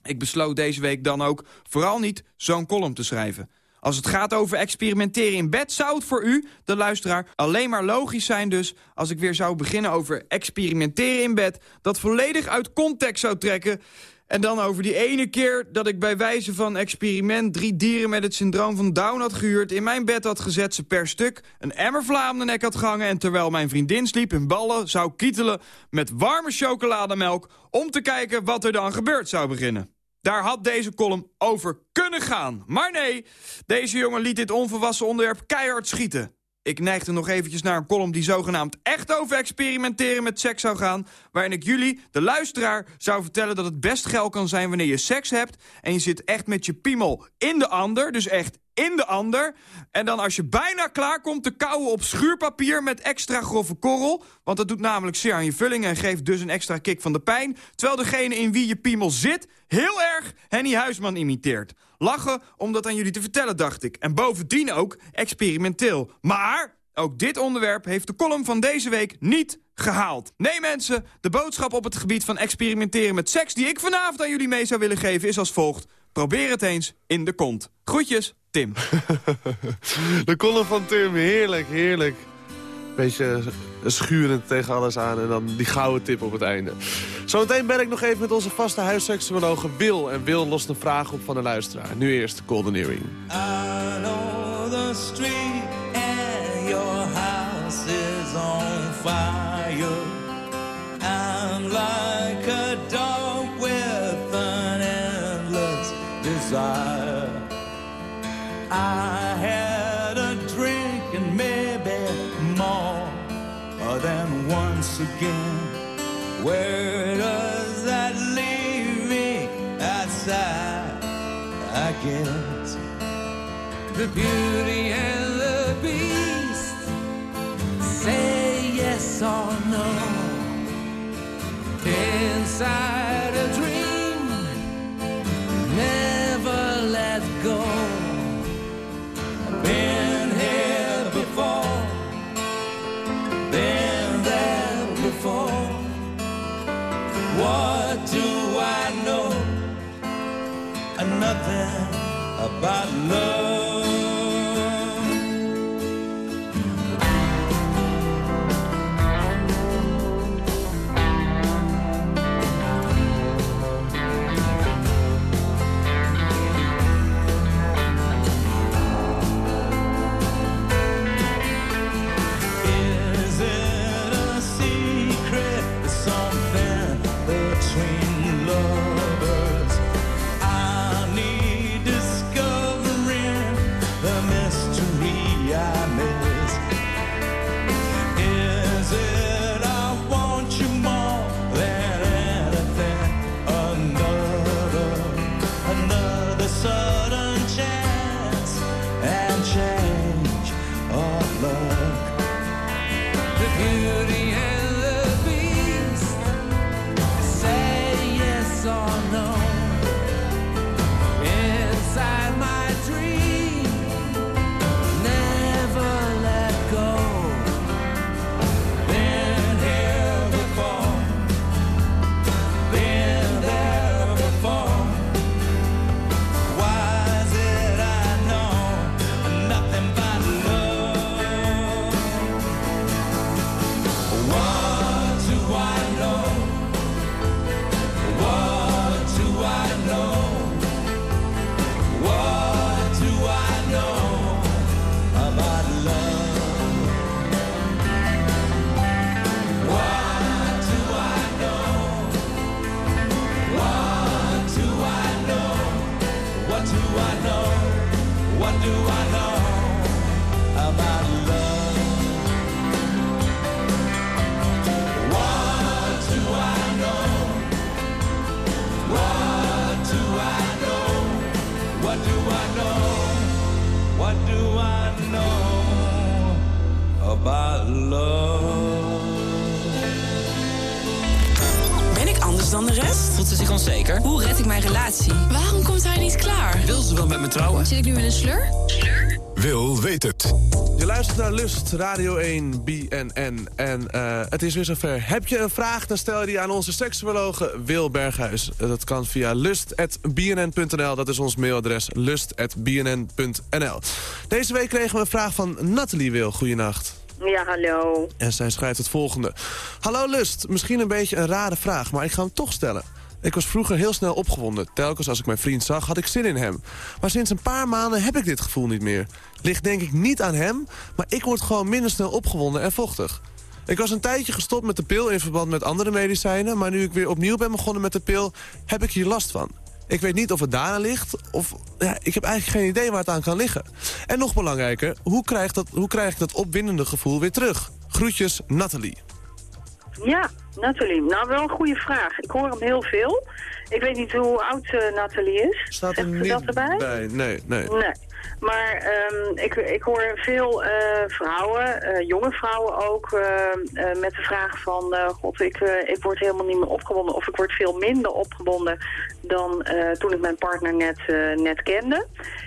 Ik besloot deze week dan ook vooral niet zo'n column te schrijven. Als het gaat over experimenteren in bed... zou het voor u, de luisteraar, alleen maar logisch zijn dus... als ik weer zou beginnen over experimenteren in bed... dat volledig uit context zou trekken... En dan over die ene keer dat ik bij wijze van experiment... drie dieren met het syndroom van Down had gehuurd... in mijn bed had gezet, ze per stuk een emmer vla de nek had gehangen... en terwijl mijn vriendin sliep in ballen zou kietelen met warme chocolademelk... om te kijken wat er dan gebeurd zou beginnen. Daar had deze column over kunnen gaan. Maar nee, deze jongen liet dit onvolwassen onderwerp keihard schieten. Ik neigde nog eventjes naar een column die zogenaamd echt over experimenteren met seks zou gaan... waarin ik jullie, de luisteraar, zou vertellen dat het best geil kan zijn wanneer je seks hebt... en je zit echt met je piemel in de ander, dus echt in de ander. En dan als je bijna klaar komt te kauwen op schuurpapier met extra grove korrel... want dat doet namelijk zeer aan je vulling en geeft dus een extra kick van de pijn... terwijl degene in wie je piemel zit heel erg Henny Huisman imiteert. Lachen om dat aan jullie te vertellen, dacht ik. En bovendien ook experimenteel. Maar ook dit onderwerp heeft de column van deze week niet gehaald. Nee mensen, de boodschap op het gebied van experimenteren met seks... die ik vanavond aan jullie mee zou willen geven is als volgt. Probeer het eens in de kont. Groetjes, Tim. *laughs* De column van Tim, heerlijk, heerlijk. Beetje schurend tegen alles aan en dan die gouden tip op het einde. Zometeen ben ik nog even met onze vaste huisseksuologe Wil. En Wil lost een vraag op van de luisteraar. Nu eerst Golden Earring. I know the street and your house is on fire. I'm like a dog with an endless desire. I had a drink and maybe more than once again. Where does that leave me outside? I guess the beauty and the beast say yes or no inside about love Lust, Radio 1, BNN. En eh, het is weer zover. Heb je een vraag, dan stel je die aan onze seksuologe Wil Berghuis. Dat kan via lust.bnn.nl. Dat is ons mailadres, lust.bnn.nl. Deze week kregen we een vraag van Nathalie Wil. Goeienacht. Ja, hallo. En zij schrijft het volgende. Hallo Lust, misschien een beetje een rare vraag, maar ik ga hem toch stellen. Ik was vroeger heel snel opgewonden. Telkens als ik mijn vriend zag, had ik zin in hem. Maar sinds een paar maanden heb ik dit gevoel niet meer. Ligt denk ik niet aan hem, maar ik word gewoon minder snel opgewonden en vochtig. Ik was een tijdje gestopt met de pil in verband met andere medicijnen... maar nu ik weer opnieuw ben begonnen met de pil, heb ik hier last van. Ik weet niet of het daaraan ligt, of ja, ik heb eigenlijk geen idee waar het aan kan liggen. En nog belangrijker, hoe krijg, dat, hoe krijg ik dat opwindende gevoel weer terug? Groetjes, Nathalie. Ja, Nathalie. Nou, wel een goede vraag. Ik hoor hem heel veel. Ik weet niet hoe oud eh, Nathalie is. Staat er niet dat erbij? bij? Nee, nee. Nee. Maar ehm, ik, ik hoor veel eh, vrouwen, eh, jonge vrouwen ook, met de vraag van... God, ik, ik word helemaal niet meer opgewonden of ik word veel minder opgewonden dan toen ik mijn partner net, net kende.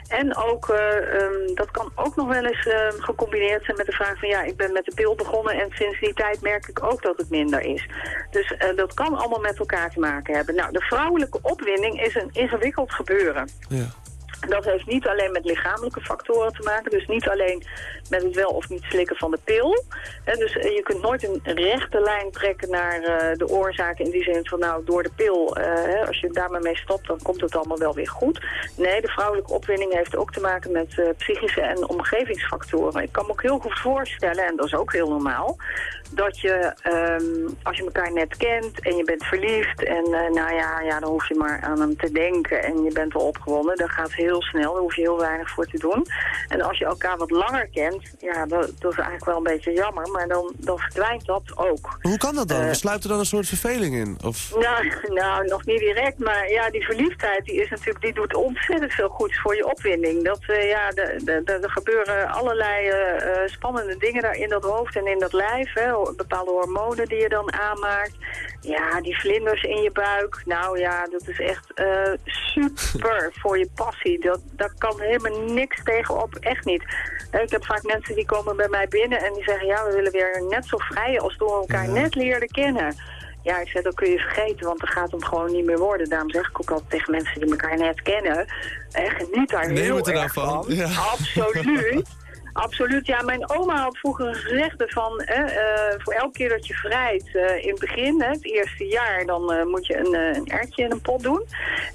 En ook, eh, ehm, dat kan ook nog wel eens gecombineerd zijn met de vraag van... ja, ik ben met de pil begonnen en sinds die tijd merk ik ook dat het minder is. Dus eh, dat kan allemaal met elkaar te maken hebben. Nou, de vrouwelijke opwinding is een ingewikkeld gebeuren. Ja. Dat heeft niet alleen met lichamelijke factoren te maken. Dus niet alleen met het wel of niet slikken van de pil. Hè, dus eh, je kunt nooit een rechte lijn trekken naar eh, de oorzaken in die zin van nou door de pil. als je daarmee mee stopt dan komt het allemaal wel weer goed. Nee, de vrouwelijke opwinding heeft ook te maken met psychische en omgevingsfactoren. Ik kan me ook heel goed voorstellen, en dat is ook heel normaal, dat je ehm, als je elkaar net kent en je bent verliefd en eh, nou ja, ja, dan hoef je maar aan hem te denken en je bent al opgewonden. Dan gaat heel snel, daar hoef je heel weinig voor te doen. En als je elkaar wat langer kent, ja, dat, dat is eigenlijk wel een beetje jammer, maar dan, dan verdwijnt dat ook. Hoe kan dat dan? Eh, Sluipt er dan een soort verveling in? Of... Nou, *laughs* nou, nog niet direct, maar ja, die verliefdheid die is natuurlijk, die doet ontzettend veel goeds voor je opwinding. Dat, eh, ja, er gebeuren allerlei spannende dingen daar in dat hoofd en in dat lijf. Hè, bepaalde hormonen die je dan aanmaakt. Ja, die vlinders in je buik. Nou ja, dat is echt eh, super *laughs* voor je passie. Dat, daar kan helemaal niks tegenop, echt niet. Eh, Ik heb vaak mensen die komen bij mij binnen en die zeggen... ja, we willen weer net zo vrij als toen we elkaar net leerden kennen. Ja, ik zeg, dat kun je vergeten, want dan gaat hem gewoon niet meer worden. Daarom zeg ik ook altijd tegen mensen die elkaar net kennen... Eh, geniet daar Neem heel er erg van. van. Ja. Absoluut. *laughs* Absoluut, ja. Mijn oma had vroeger een gezegde van... eh, eh, voor elke keer dat je vrijt eh, in het begin, hè, het eerste jaar... dan eh, moet je een, een ertje in een pot doen.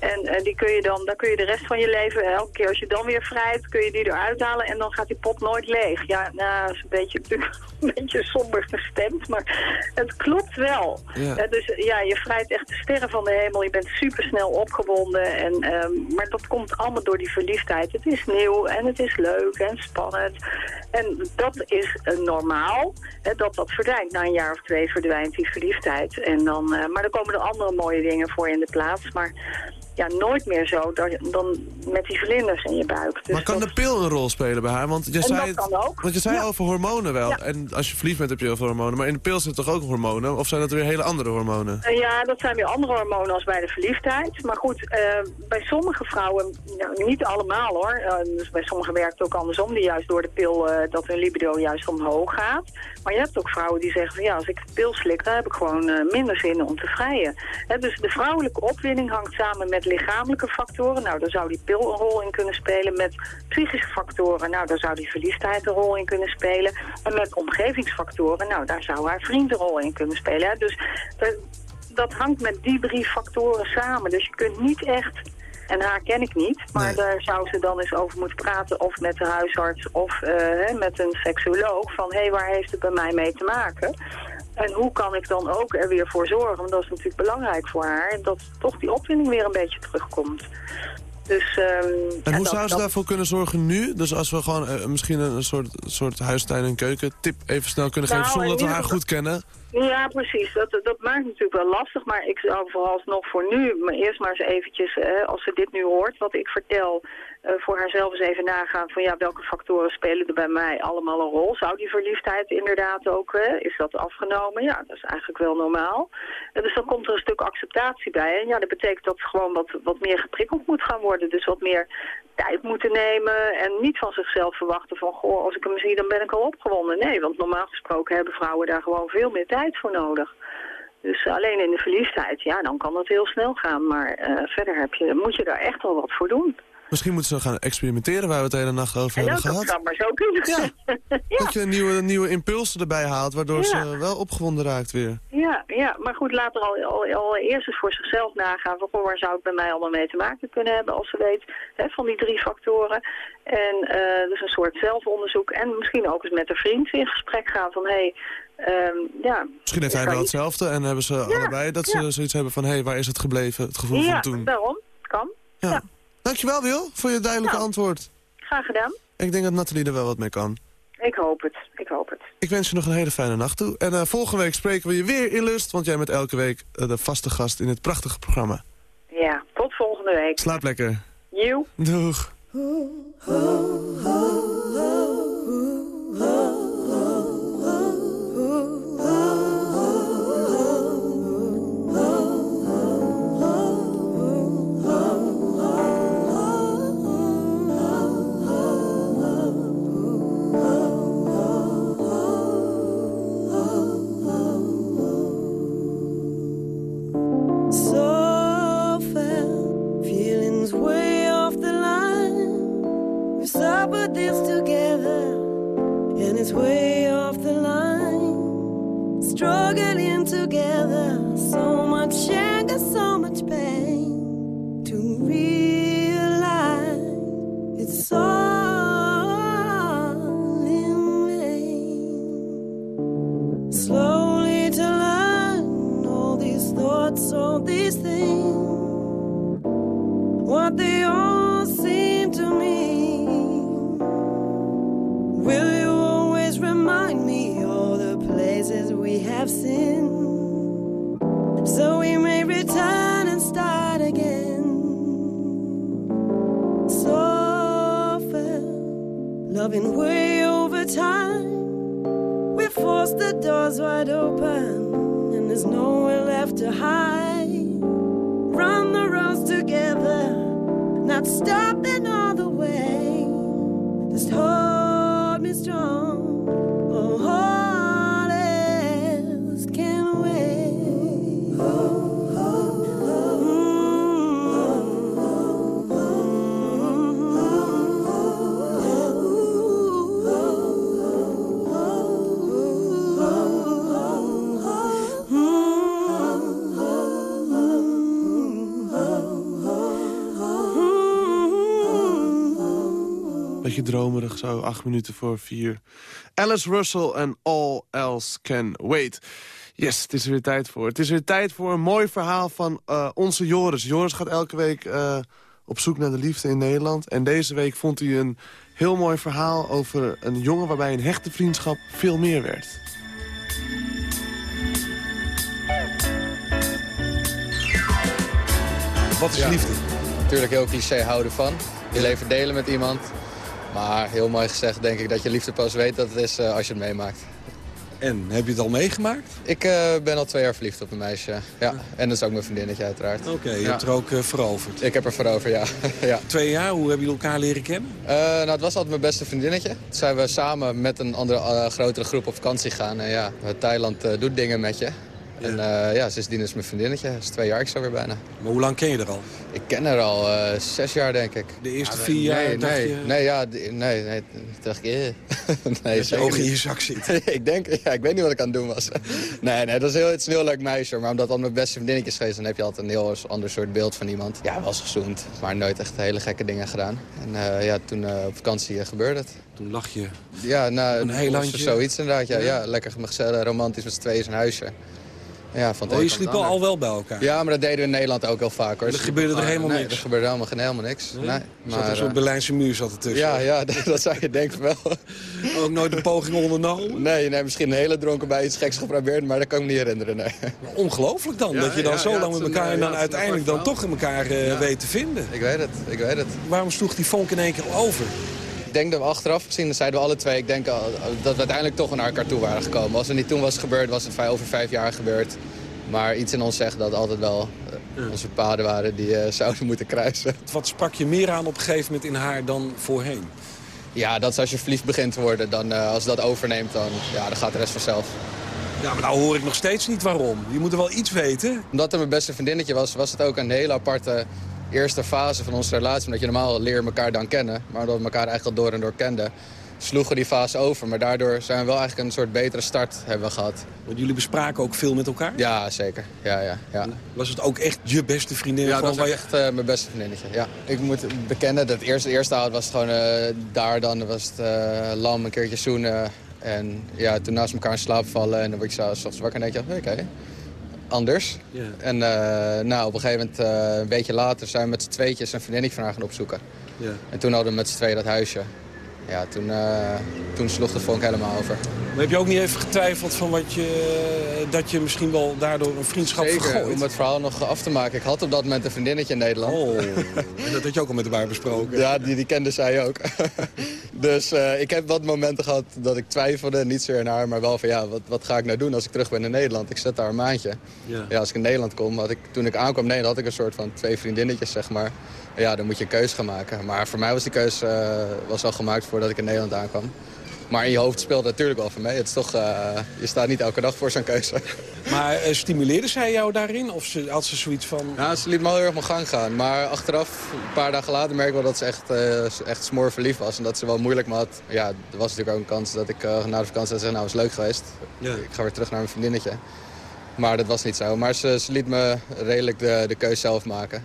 En die kun je dan, dan kun je de rest van je leven... elke keer als je dan weer vrijt, kun je die eruit halen... en dan gaat die pot nooit leeg. Ja, nou, dat is een beetje, *laughs* een beetje somber gestemd, maar het klopt wel. Ja. Dus ja, je vrijt echt de sterren van de hemel. Je bent supersnel opgewonden. En, ehm, maar dat komt allemaal door die verliefdheid. Het is nieuw en het is leuk en spannend. En dat is eh, normaal, dat dat verdwijnt. Na een jaar of twee verdwijnt die verliefdheid. En dan, eh, maar dan komen er andere mooie dingen voor in de plaats. Maar ja, nooit meer zo dat, dan met die vlinders in je buik. Dus maar kan dat- de pil een rol spelen bij haar? Want je En zei, dat kan ook. Want je zei Ja. over hormonen wel. Ja. En als je verliefd bent heb je heel veel hormonen. Maar in de pil zitten toch ook hormonen? Of zijn dat weer hele andere hormonen? Eh, Ja, dat zijn weer andere hormonen als bij de verliefdheid. Maar goed, eh, bij sommige vrouwen, nou, niet allemaal hoor. Eh, dus bij sommigen werkt het ook andersom, die juist door de pil, dat hun libido juist omhoog gaat. Maar je hebt ook vrouwen die zeggen van ja, als ik de pil slik, dan heb ik gewoon eh, minder zin om te vrijen. Dus de vrouwelijke opwinding hangt samen met lichamelijke factoren. Nou, daar zou die pil een rol in kunnen spelen. Met psychische factoren, nou, daar zou die verliefdheid een rol in kunnen spelen. En met omgevingsfactoren, nou, daar zou haar vriend een rol in kunnen spelen. Dus er- dat hangt met die drie factoren samen. Dus je kunt niet echt, en haar ken ik niet, maar daar zou ze dan eens over moeten praten. Of met de huisarts of eh, met een seksuoloog. Van hé, hey, waar heeft het bij mij mee te maken? En hoe kan ik dan ook er weer voor zorgen? Want dat is natuurlijk belangrijk voor haar. Dat toch die opwinding weer een beetje terugkomt. Dus, ehm, En hoe dat- zou ze dat- daarvoor kunnen zorgen nu? Dus als we gewoon eh, misschien een soort, soort huistuin- en keuken tip even snel kunnen Nou, geven... zonder dat we haar goed kennen. Ja, precies. Dat, dat maakt natuurlijk wel lastig. Maar ik zou vooralsnog voor nu maar eerst maar eens eventjes, eh, als ze dit nu hoort, wat ik vertel, voor haarzelf eens even nagaan van ja, welke factoren spelen er bij mij allemaal een rol. Zou die verliefdheid inderdaad ook, eh, is dat afgenomen? Ja, dat is eigenlijk wel normaal. Eh, dus dan komt er een stuk acceptatie bij. En ja, dat betekent dat ze gewoon wat, wat meer geprikkeld moet gaan worden. Dus wat meer tijd moeten nemen en niet van zichzelf verwachten van goh, als ik hem zie dan ben ik al opgewonden. Nee, want normaal gesproken hebben vrouwen daar gewoon veel meer tijd voor nodig. Dus alleen in de verliefdheid, ja, dan kan dat heel snel gaan. Maar eh, verder heb je, moet je daar echt wel wat voor doen. Misschien moeten ze gaan experimenteren waar we het de hele nacht over En hebben dat, dat gehad. zou maar zo kunnen. *laughs* Dat je nieuwe, nieuwe impulsen erbij haalt, waardoor Ja. ze wel opgewonden raakt weer. Ja, ja, maar goed, laat er al, al, al eerst eens voor zichzelf nagaan van waar zou het bij mij allemaal mee te maken kunnen hebben als ze weet hè, van die drie factoren. En eh, dus een soort zelfonderzoek en misschien ook eens met een vriend in gesprek gaan van hé, hey, ehm, ja. Misschien heeft hij kan wel hetzelfde en hebben ze allebei dat ze ja. zoiets hebben van... hé, hey, waar is het gebleven, het gevoel Ja, van toen? daarom. Kan. Ja. Dankjewel Wil, voor je duidelijke antwoord. Graag gedaan. Ik denk dat Nathalie er wel wat mee kan. Ik hoop het. Ik hoop het. Ik wens je nog een hele fijne nacht toe. En eh, volgende week spreken we je weer in Lust, want jij bent elke week eh, de vaste gast in het prachtige programma. Ja, tot volgende week. Slaap lekker. You. Doeg. This together, and it's way off the line. Struggling have sinned, so we may return and start again? Suffer, loving way over time. We force the doors wide open, and there's nowhere left to hide. Run the roads together, not stopping Beetje dromerig zo, acht minuten voor vier. Alice Russell en All Else Can Wait. Yes, het is er weer tijd voor. Het is weer tijd voor een mooi verhaal van eh, onze Joris. Joris gaat elke week eh, op zoek naar de liefde in Nederland. En deze week vond hij een heel mooi verhaal over een jongen... waarbij een hechte vriendschap veel meer werd. Wat is Ja. liefde? Natuurlijk heel cliché houden van. Je leven delen met iemand. Maar heel mooi gezegd denk ik dat je liefde pas weet dat het is eh, als je het meemaakt. En, heb je het al meegemaakt? Ik eh, ben al twee jaar verliefd op een meisje. Ja. En dat is ook mijn vriendinnetje uiteraard. Oké, je Ja. hebt er ook eh, veroverd. Ik heb er voor over, ja. *laughs* ja. Twee jaar, hoe hebben jullie elkaar leren kennen? Nou, het was altijd mijn beste vriendinnetje. Toen zijn we samen met een andere grotere groep op vakantie gegaan. En ja, Thailand doet dingen met je. En eh, ja, sindsdien is mijn vriendinnetje. Dat is twee jaar ik zo weer bijna. Maar hoe lang ken je er al? Ik ken haar al eh, zes jaar, denk ik. De eerste Ja, vier jaar nee, dacht nee, je- Nee, ja, nee, nee, toen dacht ik... eh. *laughs* nee, je zeker ogen in je zak zitten. *laughs* ik denk, ja, ik weet niet wat ik aan het doen was. *laughs* nee, nee, dat is heel, het is een heel leuk meisje. Maar omdat al mijn beste vriendinnetje is geweest... dan heb je altijd een heel ander soort beeld van iemand. Ja, wel eens gezoend, maar nooit echt hele gekke dingen gedaan. En eh, ja, toen eh, op vakantie gebeurde het. Toen lag je Ja, nou, Een heel was handje? Zoiets inderdaad, ja. Ja. ja. lekker gezellig, romantisch met z'n tweeën in zijn huisje. Ja, van Oh, je sliep het al, wel bij elkaar? Ja, maar dat deden we in Nederland ook heel vaak. Hoor. Er gebeurde er helemaal nee, niks? er gebeurde helemaal, geen, helemaal niks. Nee. Zat Maar, er zo'n eh, Berlijnse muur zat ertussen? ja, ja, dat, *laughs* dat zou je denken wel. *laughs* Ook nooit een poging ondernomen? Nee, nee, misschien een hele dronken bij iets geks geprobeerd, maar dat kan ik me niet herinneren. Nee. Ongelooflijk dan, Ja, dat je dan ja, zo ja, lang met elkaar een, en dan uiteindelijk dan toch in elkaar eh, Ja. weet te vinden. Ik weet het, ik weet het. Waarom sloeg die vonk in één keer over? Ik denk dat we achteraf gezien, zeiden we alle twee, ik denk dat we uiteindelijk toch naar elkaar toe waren gekomen. Als het niet toen was gebeurd, was het over vijf jaar gebeurd. Maar iets in ons zegt dat altijd wel eh, onze paden waren die eh, zouden moeten kruisen. *laughs* Wat sprak je meer aan op een gegeven moment in haar dan voorheen? Ja, dat is als je verliefd begint te worden, dan, eh, als dat overneemt, dan, ja, dan gaat de rest vanzelf. Ja, maar nou hoor ik nog steeds niet waarom. Je moet er wel iets weten. Omdat het mijn beste vriendinnetje was, was het ook een hele aparte eerste fase van onze relatie. Omdat je normaal leer elkaar dan kennen. Maar omdat we elkaar eigenlijk al door en door kenden, sloegen die fase over. Maar daardoor zijn we wel eigenlijk een soort betere start hebben we gehad. Want jullie bespraken ook veel met elkaar? Ja, zeker. Ja, ja, ja. Was het ook echt je beste vriendin? Ja, dat was echt eh, mijn beste vriendinnetje. Ja. Ik moet bekennen dat het eerste, eerste avond was het gewoon eh, daar dan was het eh, lam, een keertje zoenen. En ja, toen naast elkaar in slaap vallen en dan word je zo ochtends wakker en denk je, oké, anders. En eh, nou, op een gegeven moment, eh, een beetje later, zijn we met z'n tweetjes een vriendinnetje van haar gaan opzoeken. En toen hadden we met z'n tweeën dat huisje. Ja, toen, eh, toen sloeg de vonk helemaal over. Maar heb je ook niet even getwijfeld van wat je, dat je misschien wel daardoor een vriendschap Zeker, vergooit? om het verhaal nog af te maken. Ik had op dat moment een vriendinnetje in Nederland. Oh, en dat had je ook al met elkaar besproken. Ja, die, die kende zij ook. *laughs* dus eh, ik heb wat momenten gehad dat ik twijfelde. Niet zozeer naar haar, maar wel van ja, wat, wat ga ik nou doen als ik terug ben in Nederland? Ik zet daar een maandje. Ja. Ja, als ik in Nederland kom, had ik, toen ik aankwam in Nederland, had ik een soort van twee vriendinnetjes, zeg maar. Ja, dan moet je een keuze gaan maken. Maar voor mij was die keuze eh, was al gemaakt voordat ik in Nederland aankwam. Maar in je hoofd speelde het natuurlijk wel voor mij. Het is toch, eh, je staat niet elke dag voor zo'n keuze. *laughs* Maar eh, stimuleerde zij jou daarin? Of ze, had ze zoiets van... Ja, ze liet me al heel erg mijn gang gaan. Maar achteraf, een paar dagen later, merk ik wel dat ze echt, eh echt smoor verliefd was. En dat ze wel moeilijk me had. Ja, er was natuurlijk ook een kans dat ik na de vakantie zeggen, nou, is leuk geweest. Ja. Ik ga weer terug naar mijn vriendinnetje. Maar dat was niet zo. Maar ze, ze liet me redelijk de, de keus zelf maken.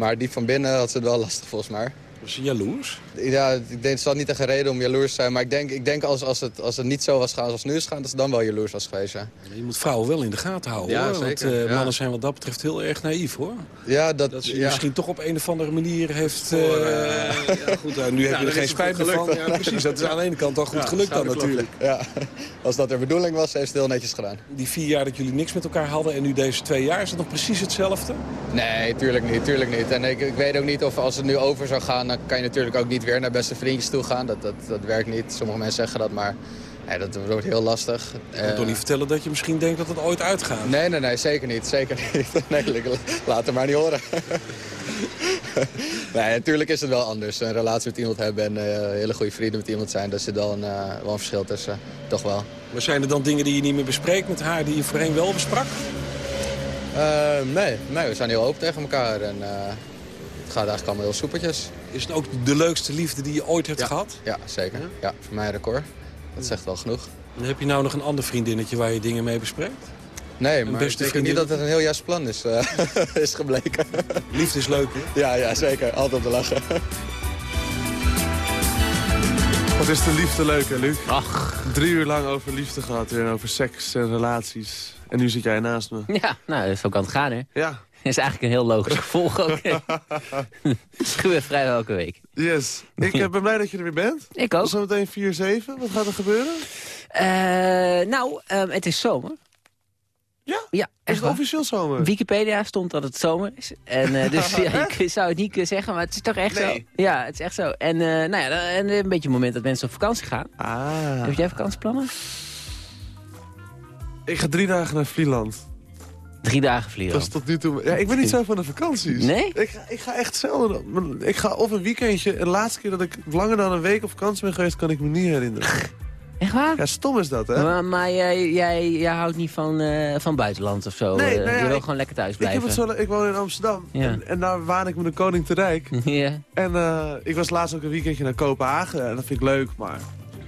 Maar diep van binnen had ze het wel lastig volgens mij. Was ze jaloers? Ja, ik denk, het zat niet echt een reden om jaloers te zijn. Maar ik denk, ik denk als, als, het, als het niet zo was gaan zoals het nu is gaan, dat ze dan wel jaloers was geweest. Ja, Je moet vrouwen wel in de gaten houden, Ja, hoor. zeker, Want eh, ja. mannen zijn wat dat betreft heel erg naïef, hoor. ja dat, Dat ze je ja. misschien toch op een of andere manier heeft... Voor, eh, eh, ja, goed, nu heb je er geen spijt meer van. Ja, precies, dat is aan de ene kant al goed Ja, gelukt dan natuurlijk. Ja, *laughs* als dat de bedoeling was, heeft ze het heel netjes gedaan. Die vier jaar dat jullie niks met elkaar hadden en nu deze twee jaar, is het nog precies hetzelfde? Nee, tuurlijk niet, tuurlijk niet. En ik, ik weet ook niet of als het nu over zou gaan, dan kan je natuurlijk ook niet weer naar beste vriendjes toe gaan. Dat, dat, dat werkt niet. Sommige mensen zeggen dat, maar ja, dat wordt heel lastig. Ik kan Eh, toch niet vertellen dat je misschien denkt dat het ooit uitgaat? Nee, nee, nee, zeker niet. Zeker niet. *laughs* Nee, laat het maar niet horen. *laughs* nee, natuurlijk is het wel anders. Een relatie met iemand hebben en eh, hele goede vrienden met iemand zijn. Daar zit wel een, eh, wel een verschil tussen. Toch wel. Maar zijn er dan dingen die je niet meer bespreekt met haar die je voorheen wel besprak? Eh, nee, nee, we zijn heel open tegen elkaar. En, eh, het gaat eigenlijk allemaal heel soepeltjes. Is het ook de leukste liefde die je ooit hebt Ja. gehad? Ja, zeker. Ja, voor mij een record. Dat zegt wel genoeg. En heb je nou nog een ander vriendinnetje waar je dingen mee bespreekt? Nee, maar beste ik denk niet dat het een heel juist plan is, eh, *laughs* is gebleken. Liefde is leuk, hè? Ja, ja, zeker. Altijd op de lachen. Wat is de liefde leuk, hè, Luc? Ach. Drie uur lang over liefde gehad weer en over seks en relaties. En nu zit jij naast me. Ja, nou, zo kan het gaan, hè? Ja. *laughs* is eigenlijk een heel logisch *laughs* gevolg ook. Het gebeurt vrijwel elke week. Yes. Ik eh, ben blij dat je er weer bent. Ik ook. Zometeen 4-7. Wat gaat er gebeuren? Eh, nou, ehm, het is zomer. Ja? Ja, Is het officieel zomer? Wikipedia stond dat het zomer is. En, eh, dus *laughs* ja, ik zou het niet kunnen zeggen, maar het is toch echt Nee. zo. Ja, het is echt zo. En, nou ja, en een beetje het moment dat mensen op vakantie gaan. Ah. Heb jij vakantieplannen? Ik ga drie dagen naar Vlieland. Drie dagen vliegen. Dat is tot nu toe... Ja, ik ben niet zo van de vakanties. Nee? Ik ga, ik ga echt zelden... Ik ga of een weekendje... En de laatste keer dat ik langer dan een week op vakantie ben geweest... kan ik me niet herinneren. *laughs* Echt waar? Ja, stom is dat, hè? Maar, maar jij, jij, jij houdt niet van, eh, van buitenland of zo? Nee, eh, nou ja, je wil ik- gewoon lekker thuis Ik, heb blijven? het zo, ik woon in Amsterdam. Ja. En, en daar waan ik me de koning te rijk. *laughs* ja. En eh, ik was laatst ook een weekendje naar Kopenhagen. En dat vind ik leuk, maar...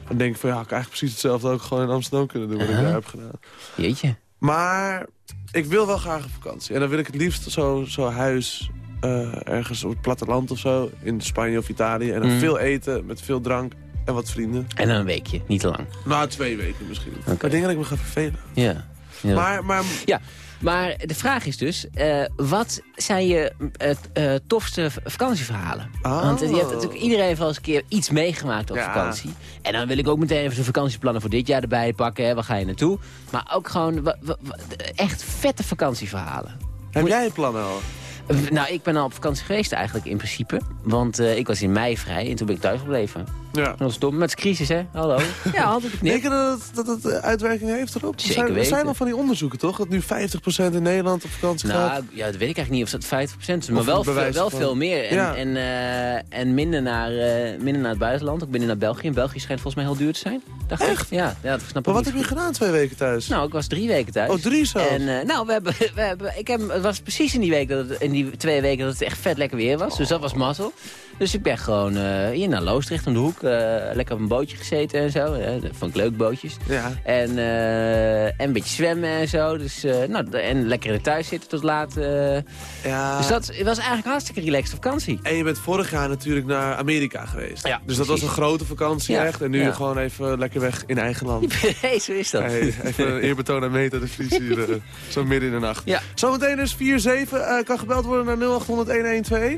Dan denk ik van, ja, ik eigenlijk precies hetzelfde ook gewoon in Amsterdam kunnen doen... wat ik Uh-huh. daar heb gedaan. Jeetje. Maar ik wil wel graag op vakantie. En dan wil ik het liefst zo, zo huis eh, ergens op het platteland of zo. In Spanje of Italië. En dan Mm. veel eten met veel drank en wat vrienden. En dan een weekje, niet te lang. Nou, twee weken misschien. Oké. Ik denk dat ik me ga vervelen. Ja. ja. Maar, maar Ja. Maar de vraag is dus, eh, wat zijn je eh, eh, tofste vakantieverhalen? Oh. Want je hebt natuurlijk iedereen heeft wel eens een keer iets meegemaakt op Ja. vakantie. En dan wil ik ook meteen even de vakantieplannen voor dit jaar erbij pakken. Hè. Waar ga je naartoe? Maar ook gewoon echt vette vakantieverhalen. Heb jij een plan al? Nou, ik ben al op vakantie geweest eigenlijk in principe. Want ik was in mei vrij en toen ben ik thuis gebleven. Ja. Dat was dom. Met de crisis, hè? Hallo. *laughs* Ja, altijd op Denk je dat het, dat het eh, uitwerking heeft erop? Zeker er zijn, er zijn al van die onderzoeken, toch? Dat nu 50% in Nederland op vakantie gaat. Nou, ja, dat weet ik eigenlijk niet of dat 50% is. Maar Of wel, veel, wel van- veel meer. En, Ja. en, eh, en minder, naar, eh, minder naar het buitenland. Ook minder naar België. En België schijnt volgens mij heel duur te zijn. Dacht Echt? Ik. Ja, ja, dat snap ik maar wat niet. heb je gedaan twee weken thuis? Nou, ik was drie weken thuis. Oh, drie zelfs? En eh, nou, we hebben, *laughs* we hebben, ik heb, het was precies in die, week dat het, in die twee weken dat het echt vet lekker weer was. Dus dat was mazzel. Dus ik ben gewoon eh, hier naar Loosdrecht om de hoek. eh, lekker op een bootje gezeten en zo. Vond ik leuk, bootjes. Ja. En, eh, en een beetje zwemmen en zo. Dus, nou, en lekker in het thuis zitten tot laat. Ja. Dus dat was eigenlijk een hartstikke relaxed vakantie. En je bent vorig jaar natuurlijk naar Amerika geweest. Ja, dus dat was een grote vakantie Ja, echt. En nu gewoon even lekker weg in eigen land. *laughs* hey, zo is dat. Hey, even een eerbetoon aan Meta de Vries hier. zo midden in de nacht. Ja. Zometeen is 4-7. eh, kan gebeld worden naar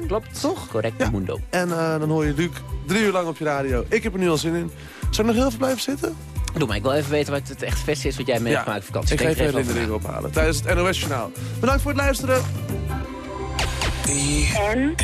0800-1121. Klopt. Toch? Correct, Mundo. En eh, dan hoor je Luc drie uur lang op je radio. Ik heb er nu al zin in. Zou ik nog heel veel blijven zitten? Doe maar, ik wil even weten wat het echt beste is wat jij meegemaakt op vakantie. Ik ga even over herinneringen ophalen. Tijdens het NOS Journaal. Bedankt voor het luisteren. En?